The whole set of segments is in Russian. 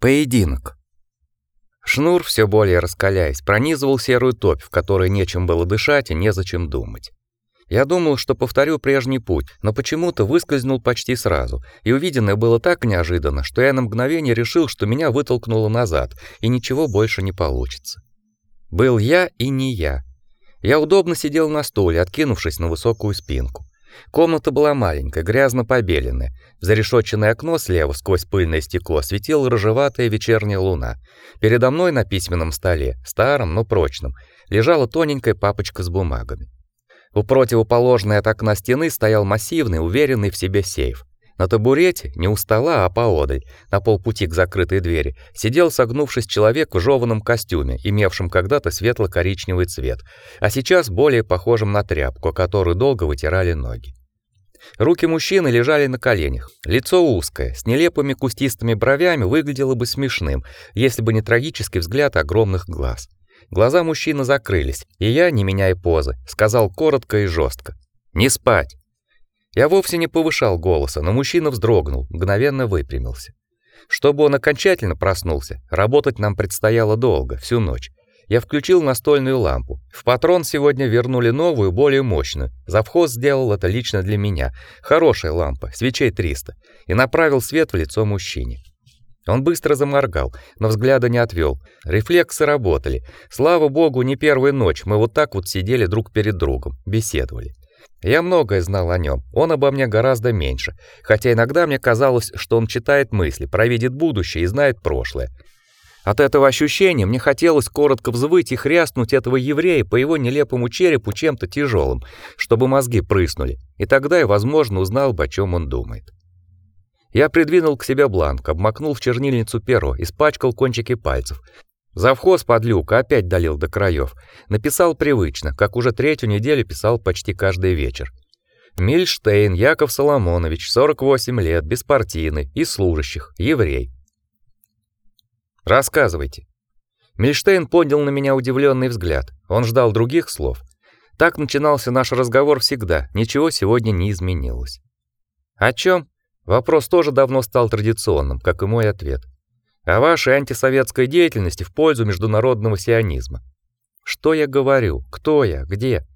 Поединок. Шнур, все более раскаляясь, пронизывал серую топь, в которой нечем было дышать и незачем думать. Я думал, что повторю прежний путь, но почему-то выскользнул почти сразу, и увиденное было так неожиданно, что я на мгновение решил, что меня вытолкнуло назад, и ничего больше не получится. Был я и не я. Я удобно сидел на стуле, откинувшись на высокую спинку. Комната была маленькая, грязно побеленная. В зарешетченное окно слева сквозь пыльное стекло светила рыжеватая вечерняя луна. Передо мной на письменном столе, старом, но прочном, лежала тоненькая папочка с бумагами. У противоположной от окна стены стоял массивный, уверенный в себе сейф. На табурете, не у стола, а поодаль, на полпути к закрытой двери, сидел согнувшись человек в жеваном костюме, имевшем когда-то светло-коричневый цвет, а сейчас более похожим на тряпку, которую долго вытирали ноги. Руки мужчины лежали на коленях. Лицо узкое, с нелепыми кустистыми бровями, выглядело бы смешным, если бы не трагический взгляд огромных глаз. Глаза мужчины закрылись, и я, не меняя позы, сказал коротко и жестко: "Не спать". Я вовсе не повышал голоса, но мужчина вздрогнул, мгновенно выпрямился. Чтобы он окончательно проснулся, работать нам предстояло долго, всю ночь. Я включил настольную лампу. В патрон сегодня вернули новую, более мощную. Завхоз сделал это лично для меня. Хорошая лампа, свечей 300, и направил свет в лицо мужчине. Он быстро заморгал, но взгляда не отвел. Рефлексы работали. Слава богу, не первую ночь мы вот так вот сидели друг перед другом, беседовали. Я многое знал о нем, он обо мне гораздо меньше, хотя иногда мне казалось, что он читает мысли, провидит будущее и знает прошлое. От этого ощущения мне хотелось коротко взвыть и хряснуть этого еврея по его нелепому черепу чем-то тяжелым, чтобы мозги прыснули, и тогда я, возможно, узнал бы, о чем он думает. Я придвинул к себе бланк, обмакнул в чернильницу перо, испачкал кончики пальцев, Завхоз подлюка опять долил до краев. Написал привычно, как уже третью неделю писал почти каждый вечер. Мильштейн Яков Соломонович, 48 лет, беспартийный, из служащих, еврей. Рассказывайте. Мильштейн поднял на меня удивленный взгляд. Он ждал других слов. Так начинался наш разговор всегда. Ничего сегодня не изменилось. О чем? Вопрос тоже давно стал традиционным, как и мой ответ о вашей антисоветской деятельности в пользу международного сионизма. Что я говорю? Кто я? Где?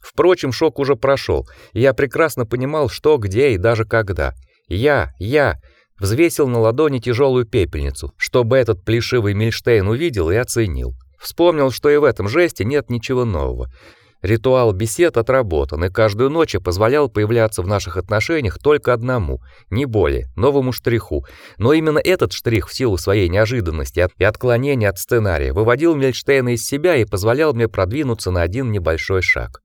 Впрочем, шок уже прошел, я прекрасно понимал, что, где и даже когда. Я, я взвесил на ладони тяжелую пепельницу, чтобы этот плешивый Мильштейн увидел и оценил. Вспомнил, что и в этом жесте нет ничего нового. Ритуал бесед отработан, и каждую ночь позволял появляться в наших отношениях только одному, не более, новому штриху. Но именно этот штрих в силу своей неожиданности и отклонения от сценария выводил Мельштейна из себя и позволял мне продвинуться на один небольшой шаг.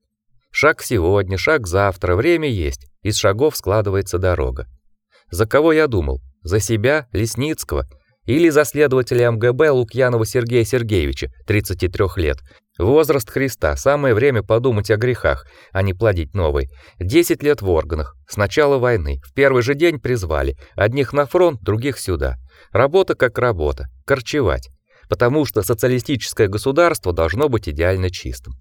Шаг сегодня, шаг завтра, время есть, из шагов складывается дорога. За кого я думал? За себя, Лесницкого, или за следователя МГБ Лукьянова Сергея Сергеевича, 33 лет, Возраст Христа, самое время подумать о грехах, а не плодить новый. Десять лет в органах, с начала войны. В первый же день призвали, одних на фронт, других сюда. Работа как работа, корчевать. Потому что социалистическое государство должно быть идеально чистым.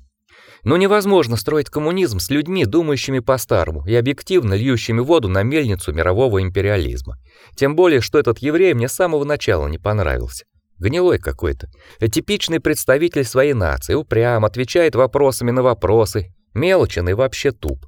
Но невозможно строить коммунизм с людьми, думающими по-старому и объективно льющими воду на мельницу мирового империализма. Тем более, что этот еврей мне с самого начала не понравился. Гнилой какой-то. Типичный представитель своей нации, упрям, отвечает вопросами на вопросы, мелочен и вообще туп.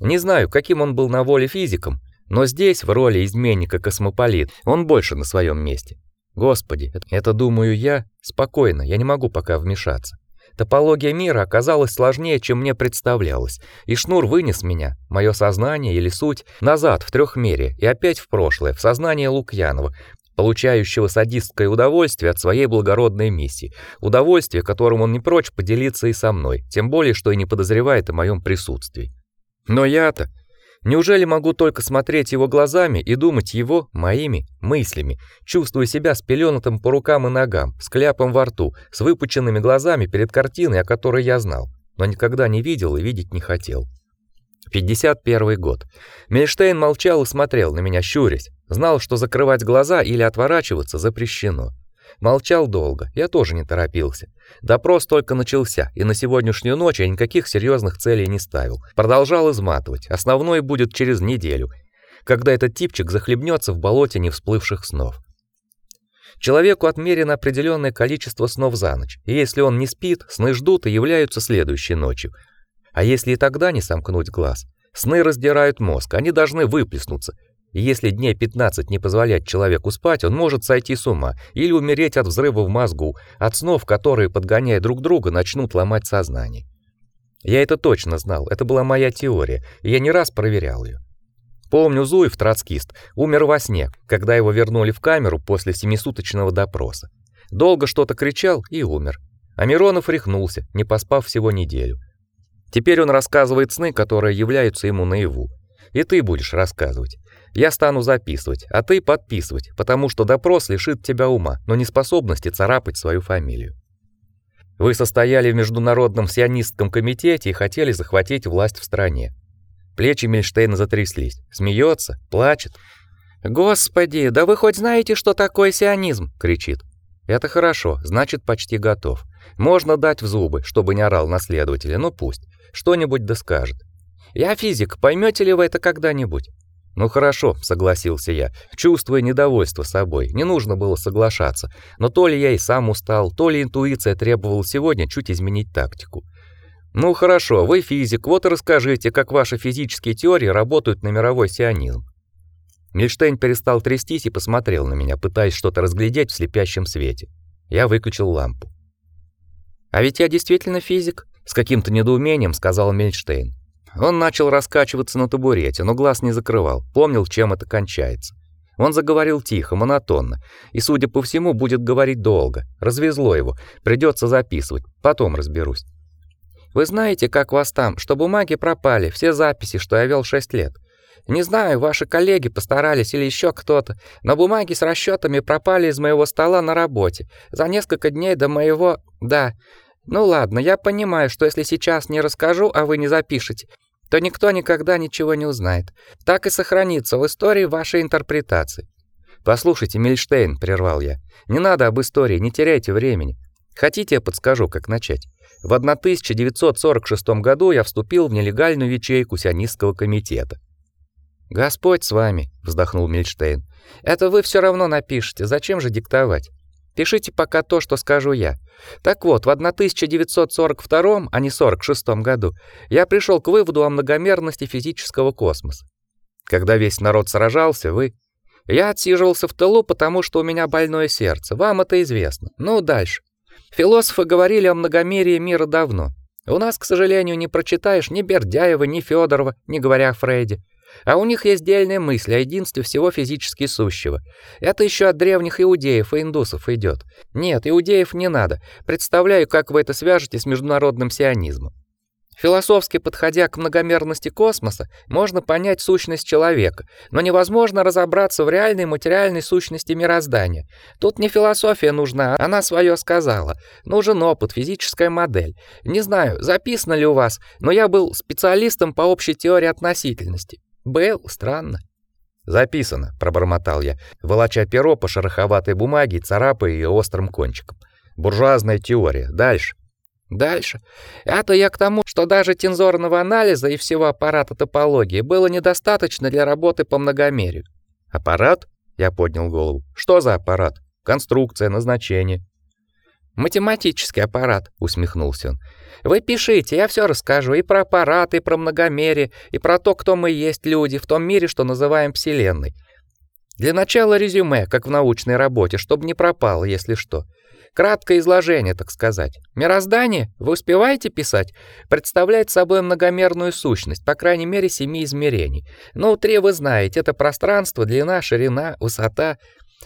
Не знаю, каким он был на воле физиком, но здесь, в роли изменника-космополит, он больше на своем месте. Господи, это, думаю я, спокойно, я не могу пока вмешаться. Топология мира оказалась сложнее, чем мне представлялось, и шнур вынес меня, мое сознание или суть, назад в трехмере и опять в прошлое, в сознание Лукьянова, получающего садистское удовольствие от своей благородной миссии, удовольствие, которым он не прочь поделиться и со мной, тем более что и не подозревает о моем присутствии. Но я-то Неужели могу только смотреть его глазами и думать его моими мыслями, чувствуя себя спеленутым по рукам и ногам, с кляпом во рту, с выпученными глазами перед картиной, о которой я знал, но никогда не видел и видеть не хотел. 51 год. Мельштейн молчал и смотрел на меня, щурясь. Знал, что закрывать глаза или отворачиваться запрещено. Молчал долго, я тоже не торопился. Допрос только начался, и на сегодняшнюю ночь я никаких серьезных целей не ставил. Продолжал изматывать. Основной будет через неделю, когда этот типчик захлебнется в болоте невсплывших снов. Человеку отмерено определенное количество снов за ночь, и если он не спит, сны ждут и являются следующей ночью. А если и тогда не сомкнуть глаз, сны раздирают мозг, они должны выплеснуться. Если дней 15 не позволять человеку спать, он может сойти с ума или умереть от взрыва в мозгу, от снов, которые, подгоняя друг друга, начнут ломать сознание. Я это точно знал, это была моя теория, и я не раз проверял ее. Помню, Зуев, троцкист, умер во сне, когда его вернули в камеру после семисуточного допроса. Долго что-то кричал и умер. А Миронов рехнулся, не поспав всего неделю. Теперь он рассказывает сны, которые являются ему наяву. И ты будешь рассказывать. Я стану записывать, а ты подписывать, потому что допрос лишит тебя ума, но не способности царапать свою фамилию. Вы состояли в международном сионистском комитете и хотели захватить власть в стране. Плечи Мильштейна затряслись. Смеется, плачет. Господи, да вы хоть знаете, что такое сионизм, кричит. Это хорошо, значит, почти готов. Можно дать в зубы, чтобы не орал на следователя, ну пусть. Что-нибудь да скажет. Я физик, поймете ли вы это когда-нибудь? Ну хорошо, согласился я, чувствуя недовольство собой. Не нужно было соглашаться, но то ли я и сам устал, то ли интуиция требовала сегодня чуть изменить тактику. Ну хорошо, вы физик, вот и расскажите, как ваши физические теории работают на мировой сионизм. Мильштейн перестал трястись и посмотрел на меня, пытаясь что-то разглядеть в слепящем свете. Я выключил лампу. А ведь я действительно физик, с каким-то недоумением сказал Мильштейн. Он начал раскачиваться на табурете, но глаз не закрывал, помнил, чем это кончается. Он заговорил тихо, монотонно, и, судя по всему, будет говорить долго. Развезло его, придется записывать, потом разберусь. Вы знаете, как вас там, что бумаги пропали, все записи, что я вел шесть лет. Не знаю, ваши коллеги постарались или еще кто-то, но бумаги с расчетами пропали из моего стола на работе за несколько дней до моего... Да, ну ладно, я понимаю, что если сейчас не расскажу, а вы не запишете, то никто никогда ничего не узнает. Так и сохранится в истории вашей интерпретации. Послушайте, Мильштейн, прервал я. Не надо об истории, не теряйте времени. Хотите, я подскажу, как начать? В 1946 году я вступил в нелегальную ячейку сионистского комитета. Господь с вами, вздохнул Мильштейн. Это вы все равно напишете, зачем же диктовать? Пишите пока то, что скажу я. Так вот, в 1942, а не 46 году, я пришел к выводу о многомерности физического космоса. Когда весь народ сражался, вы Я отсиживался в тылу, потому что у меня больное сердце. Вам это известно. Ну, дальше. Философы говорили о многомерии мира давно. У нас, к сожалению, не прочитаешь ни Бердяева, ни Федорова, не говоря о Фрейде. А у них есть дельная мысль о единстве всего физически сущего. Это еще от древних иудеев и индусов идет. Нет, иудеев не надо. Представляю, как вы это свяжете с международным сионизмом. Философски подходя к многомерности космоса, можно понять сущность человека, но невозможно разобраться в реальной материальной сущности мироздания. Тут не философия нужна, она свое сказала. Нужен опыт, физическая модель. Не знаю, записано ли у вас, но я был специалистом по общей теории относительности. Был, странно. Записано, пробормотал я, волоча перо по шероховатой бумаге царапая ее острым кончиком. Буржуазная теория. Дальше. Дальше. Это я к тому, что даже тензорного анализа и всего аппарата топологии было недостаточно для работы по многомерию. Аппарат? Я поднял голову. Что за аппарат? Конструкция, назначение. Математический аппарат, усмехнулся он. Вы пишите, я все расскажу и про аппараты, и про многомерие, и про то, кто мы есть люди в том мире, что называем вселенной. Для начала резюме, как в научной работе, чтобы не пропало, если что. Краткое изложение, так сказать. Мироздание, вы успеваете писать, представляет собой многомерную сущность, по крайней мере, семи измерений. Ну, три вы знаете, это пространство, длина, ширина, высота.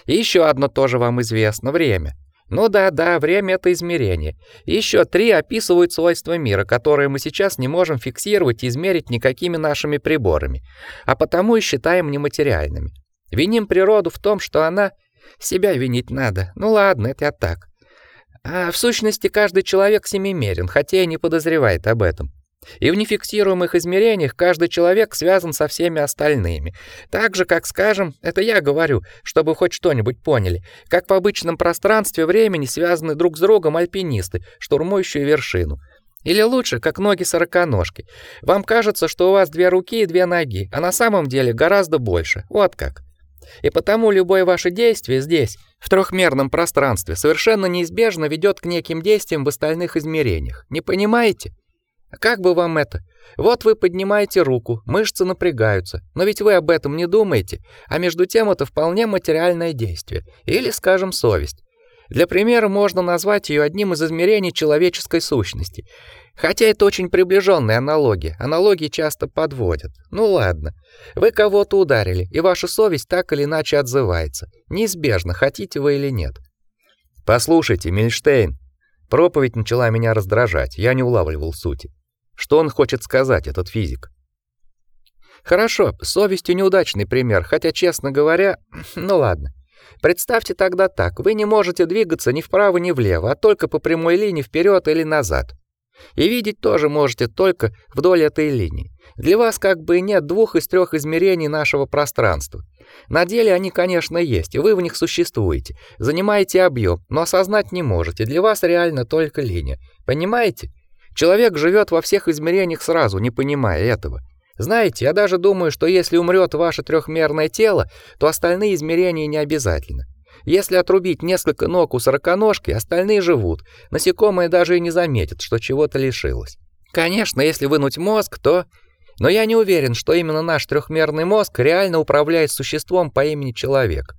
И еще одно тоже вам известно время. Ну да, да, время это измерение. Еще три описывают свойства мира, которые мы сейчас не можем фиксировать и измерить никакими нашими приборами, а потому и считаем нематериальными. Виним природу в том, что она себя винить надо. Ну ладно, это я так. А в сущности каждый человек семимерен, хотя и не подозревает об этом. И в нефиксируемых измерениях каждый человек связан со всеми остальными. Так же, как, скажем, это я говорю, чтобы хоть что-нибудь поняли, как в обычном пространстве времени связаны друг с другом альпинисты, штурмующие вершину. Или лучше, как ноги сороконожки. Вам кажется, что у вас две руки и две ноги, а на самом деле гораздо больше. Вот как. И потому любое ваше действие здесь, в трехмерном пространстве совершенно неизбежно ведет к неким действиям в остальных измерениях. Не понимаете? А как бы вам это? Вот вы поднимаете руку, мышцы напрягаются, но ведь вы об этом не думаете, а между тем это вполне материальное действие, или, скажем, совесть. Для примера можно назвать ее одним из измерений человеческой сущности. Хотя это очень приближенная аналогия. Аналогии часто подводят. Ну ладно. Вы кого-то ударили, и ваша совесть так или иначе отзывается. Неизбежно, хотите вы или нет. Послушайте, Мильштейн. Проповедь начала меня раздражать. Я не улавливал сути. Что он хочет сказать, этот физик? Хорошо, совестью неудачный пример, хотя, честно говоря, ну ладно. Представьте тогда так: вы не можете двигаться ни вправо, ни влево, а только по прямой линии вперед или назад. И видеть тоже можете только вдоль этой линии. Для вас как бы нет двух из трех измерений нашего пространства. На деле они, конечно, есть, и вы в них существуете, занимаете объем, но осознать не можете. Для вас реально только линия. Понимаете? Человек живет во всех измерениях сразу, не понимая этого. Знаете, я даже думаю, что если умрет ваше трехмерное тело, то остальные измерения не обязательно. Если отрубить несколько ног у сороконожки, остальные живут. Насекомое даже и не заметит, что чего-то лишилось. Конечно, если вынуть мозг, то но я не уверен, что именно наш трехмерный мозг реально управляет существом по имени человек.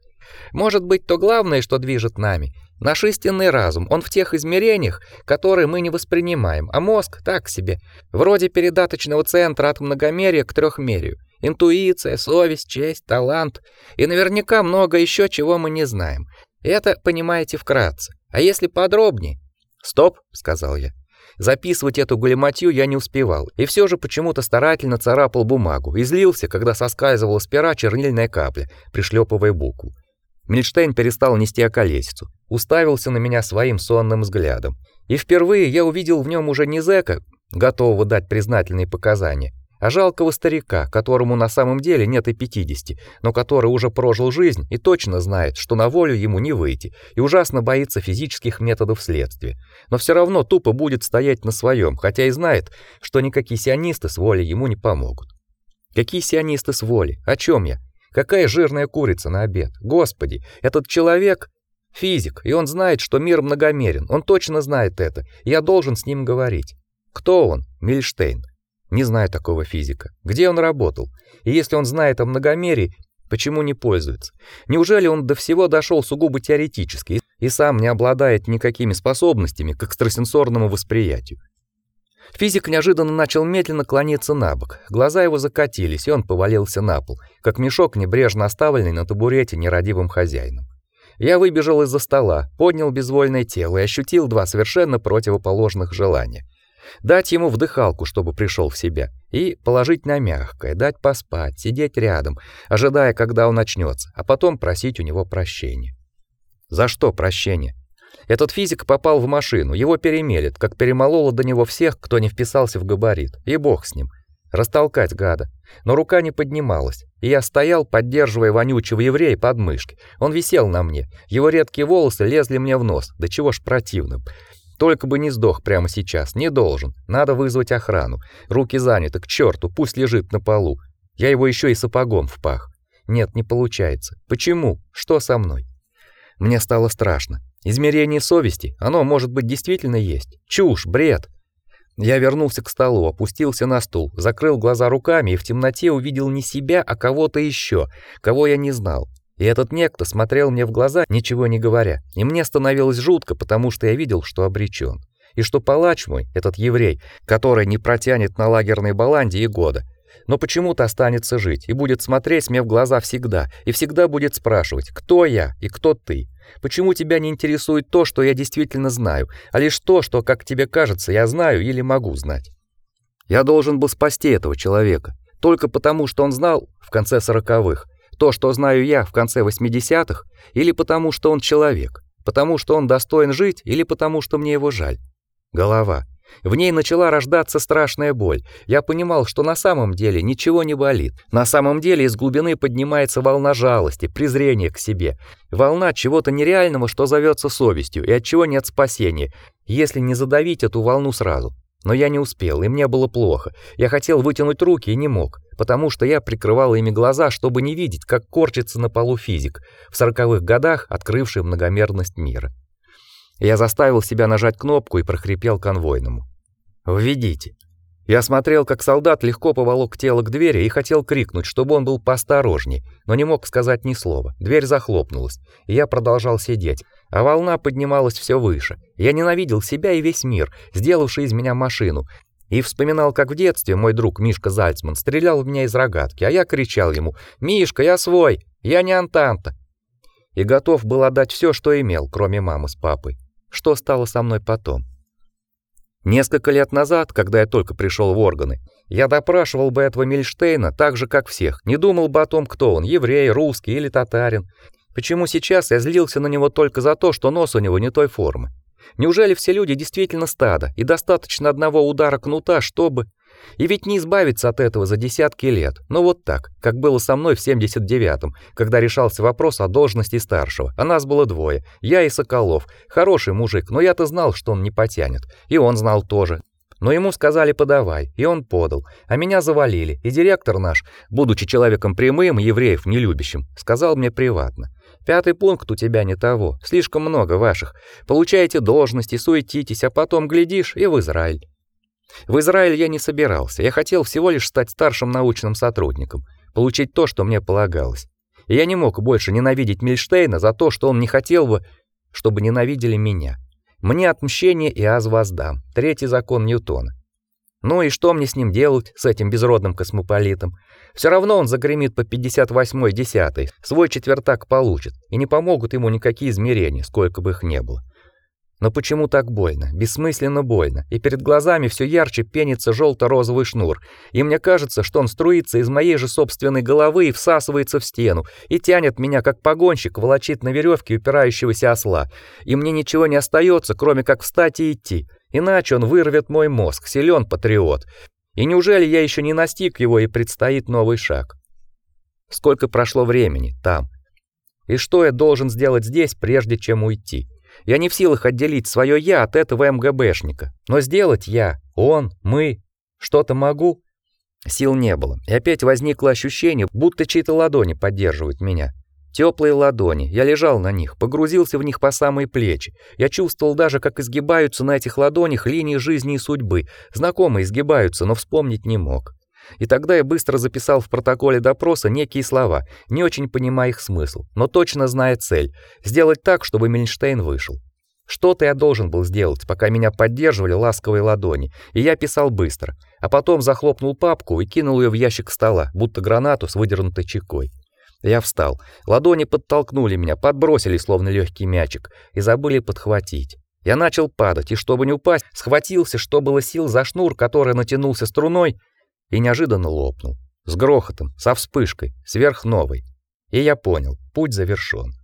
Может быть, то главное, что движет нами, наш истинный разум. Он в тех измерениях, которые мы не воспринимаем, а мозг так себе, вроде передаточного центра от многомерия к трехмерию. Интуиция, совесть, честь, талант и наверняка много еще, чего мы не знаем. Это понимаете вкратце. А если подробнее? Стоп, сказал я. Записывать эту галиматью я не успевал, и все же почему-то старательно царапал бумагу и злился, когда соскальзывала с пера чернильная капля, пришлепывая букву. Мильштейн перестал нести околесицу, уставился на меня своим сонным взглядом. И впервые я увидел в нем уже не зэка, готового дать признательные показания, а жалкого старика, которому на самом деле нет и 50, но который уже прожил жизнь и точно знает, что на волю ему не выйти, и ужасно боится физических методов следствия, но все равно тупо будет стоять на своем, хотя и знает, что никакие сионисты с волей ему не помогут. Какие сионисты с волей? О чем я? Какая жирная курица на обед. Господи, этот человек физик, и он знает, что мир многомерен. Он точно знает это. Я должен с ним говорить. Кто он? Мильштейн. Не знаю такого физика. Где он работал? И если он знает о многомерии, почему не пользуется? Неужели он до всего дошел сугубо теоретически и сам не обладает никакими способностями к экстрасенсорному восприятию? Физик неожиданно начал медленно клониться на бок. Глаза его закатились, и он повалился на пол, как мешок, небрежно оставленный на табурете нерадивым хозяином. Я выбежал из-за стола, поднял безвольное тело и ощутил два совершенно противоположных желания. Дать ему вдыхалку, чтобы пришел в себя, и положить на мягкое, дать поспать, сидеть рядом, ожидая, когда он очнется, а потом просить у него прощения. За что прощение? Этот физик попал в машину, его перемелет, как перемололо до него всех, кто не вписался в габарит. И бог с ним. Растолкать гада. Но рука не поднималась, и я стоял, поддерживая вонючего еврея под мышки. Он висел на мне, его редкие волосы лезли мне в нос, да чего ж противно. Только бы не сдох прямо сейчас, не должен. Надо вызвать охрану. Руки заняты, к черту, пусть лежит на полу. Я его еще и сапогом в пах. Нет, не получается. Почему? Что со мной? Мне стало страшно. Измерение совести, оно, может быть, действительно есть. Чушь, бред. Я вернулся к столу, опустился на стул, закрыл глаза руками и в темноте увидел не себя, а кого-то еще, кого я не знал. И этот некто смотрел мне в глаза, ничего не говоря. И мне становилось жутко, потому что я видел, что обречен. И что палач мой, этот еврей, который не протянет на лагерной баланде и года, но почему-то останется жить и будет смотреть мне в глаза всегда, и всегда будет спрашивать, кто я и кто ты. Почему тебя не интересует то, что я действительно знаю, а лишь то, что, как тебе кажется, я знаю или могу знать? Я должен был спасти этого человека, только потому, что он знал в конце сороковых то, что знаю я в конце восьмидесятых, или потому, что он человек, потому, что он достоин жить, или потому, что мне его жаль. Голова. В ней начала рождаться страшная боль. Я понимал, что на самом деле ничего не болит. На самом деле из глубины поднимается волна жалости, презрения к себе, волна чего-то нереального, что зовется совестью и от чего нет спасения, если не задавить эту волну сразу. Но я не успел, и мне было плохо. Я хотел вытянуть руки и не мог, потому что я прикрывал ими глаза, чтобы не видеть, как корчится на полу физик, в сороковых годах открывший многомерность мира. Я заставил себя нажать кнопку и прохрипел конвойному: "Введите". Я смотрел, как солдат легко поволок тело к двери и хотел крикнуть, чтобы он был поосторожней, но не мог сказать ни слова. Дверь захлопнулась, и я продолжал сидеть, а волна поднималась все выше. Я ненавидел себя и весь мир, сделавший из меня машину, и вспоминал, как в детстве мой друг Мишка Зальцман стрелял в меня из рогатки, а я кричал ему: "Мишка, я свой, я не Антанта". И готов был отдать все, что имел, кроме мамы с папой. Что стало со мной потом? Несколько лет назад, когда я только пришел в органы, я допрашивал бы этого Мильштейна так же, как всех, не думал бы о том, кто он, еврей, русский или татарин. Почему сейчас я злился на него только за то, что нос у него не той формы? Неужели все люди действительно стадо, и достаточно одного удара кнута, чтобы... И ведь не избавиться от этого за десятки лет. Но вот так, как было со мной в 79-м, когда решался вопрос о должности старшего. А нас было двое, я и Соколов. Хороший мужик, но я-то знал, что он не потянет. И он знал тоже. Но ему сказали подавай, и он подал. А меня завалили, и директор наш, будучи человеком прямым, евреев не любящим, сказал мне приватно: "Пятый пункт у тебя не того, слишком много ваших. Получаете должности, суетитесь, а потом глядишь и в Израиль". В Израиль я не собирался. Я хотел всего лишь стать старшим научным сотрудником, получить то, что мне полагалось. И я не мог больше ненавидеть Мильштейна за то, что он не хотел бы, чтобы ненавидели меня. Мне отмщение и аз воздам. Третий закон Ньютона. Ну и что мне с ним делать, с этим безродным космополитом? Все равно он загремит по 58-й десятой, свой четвертак получит, и не помогут ему никакие измерения, сколько бы их ни было. Но почему так больно? Бессмысленно больно. И перед глазами все ярче пенится желто розовый шнур. И мне кажется, что он струится из моей же собственной головы и всасывается в стену, и тянет меня, как погонщик волочит на веревке упирающегося осла. И мне ничего не остается, кроме как встать и идти. Иначе он вырвет мой мозг, силен патриот. И неужели я еще не настиг его и предстоит новый шаг? Сколько прошло времени там? И что я должен сделать здесь, прежде чем уйти? Я не в силах отделить свое я от этого МГБшника. Но сделать я, он, мы что-то могу. Сил не было. И опять возникло ощущение, будто чьи-то ладони поддерживают меня. Теплые ладони. Я лежал на них, погрузился в них по самые плечи. Я чувствовал даже, как изгибаются на этих ладонях линии жизни и судьбы. Знакомые изгибаются, но вспомнить не мог. И тогда я быстро записал в протоколе допроса некие слова, не очень понимая их смысл, но точно зная цель сделать так, чтобы Мильнштейн вышел. Что-то я должен был сделать, пока меня поддерживали ласковые ладони, и я писал быстро, а потом захлопнул папку и кинул ее в ящик стола, будто гранату с выдернутой чекой. Я встал. Ладони подтолкнули меня, подбросили словно легкий мячик и забыли подхватить. Я начал падать, и чтобы не упасть, схватился, что было сил, за шнур, который натянулся струной, и неожиданно лопнул. С грохотом, со вспышкой, сверхновой. И я понял, путь завершен.